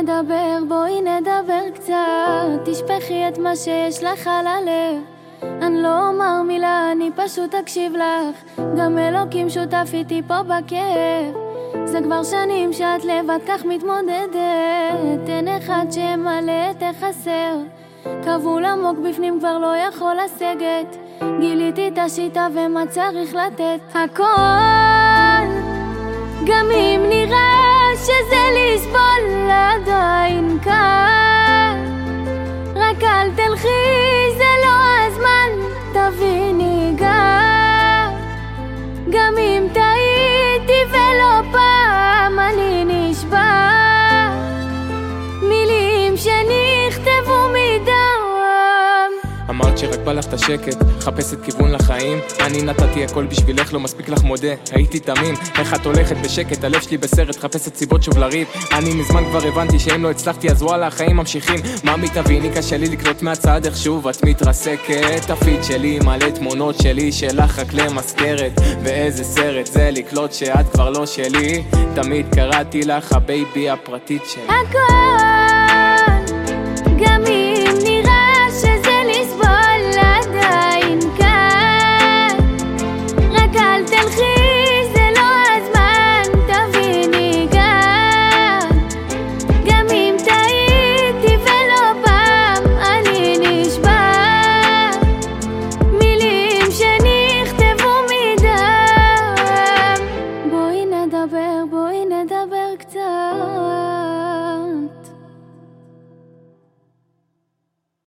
נדבר, בואי נדבר קצת. תשפכי את מה שיש לך על הלב. אני לא אומר מילה, אני פשוט אקשיב לך. גם אלוקים שותף איתי פה בכיף. זה כבר שנים שאת לבד כך מתמודדת. אין אחד שימלא את החסר. כבול עמוק בפנים כבר לא יכול לסגת. גיליתי את השיטה ומה צריך לתת. הכל. גם אם נראה שזה לסבול אמרת שרק בא לך את השקט, חפשת כיוון לחיים. אני נתתי הכל בשבילך, לא מספיק לך מודה הייתי תמים, איך את הולכת בשקט, הלב שלי בסרט, חפשת סיבות שוב לריב. אני מזמן כבר הבנתי שאם לא הצלחתי אז וואלה החיים ממשיכים. ממי תביני קשה לי לקלוט מהצד איך שוב את מתרסקת. הפיד שלי מלא תמונות שלי שלך רק למזכרת ואיזה סרט זה לקלוט שאת כבר לא שלי. תמיד קראתי לך ה baby הפרטית שלי. הכל נדבר, בואי נדבר קצת.